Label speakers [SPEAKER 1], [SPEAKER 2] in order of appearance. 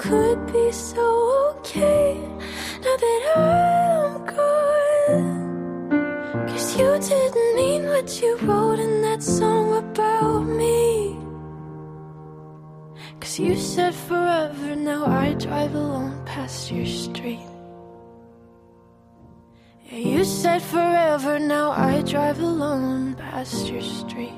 [SPEAKER 1] Could be so okay now that I'm gone. Cause you didn't mean what you wrote in that song about me. Cause you said forever, now I drive alone past your street. Yeah, you said forever, now I drive alone past your street.